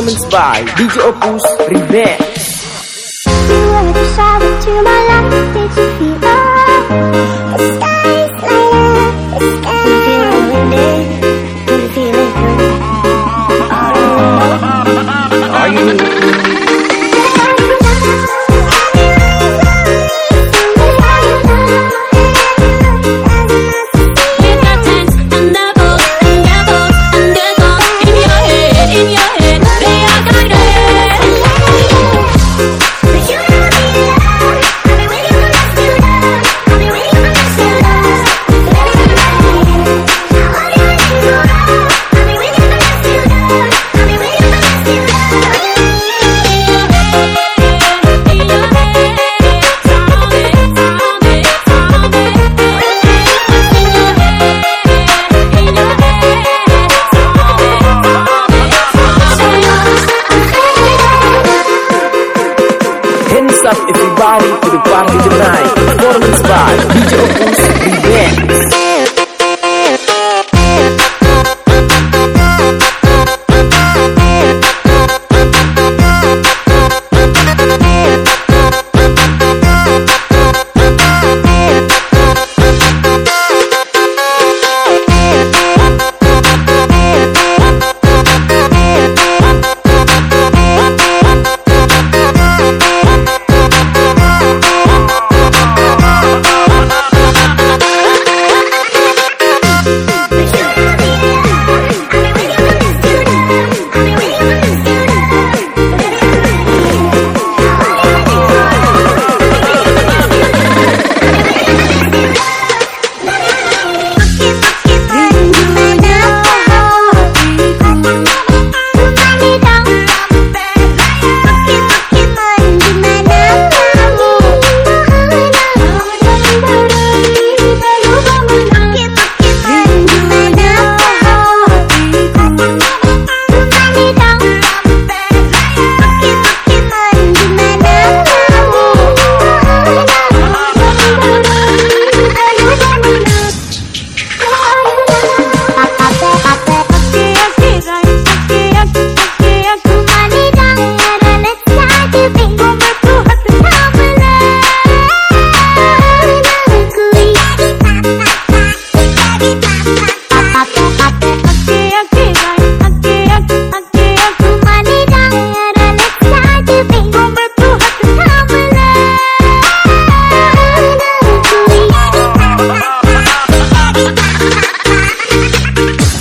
Performance by DJ Opus Remix. You were the shower to my life, did you feel by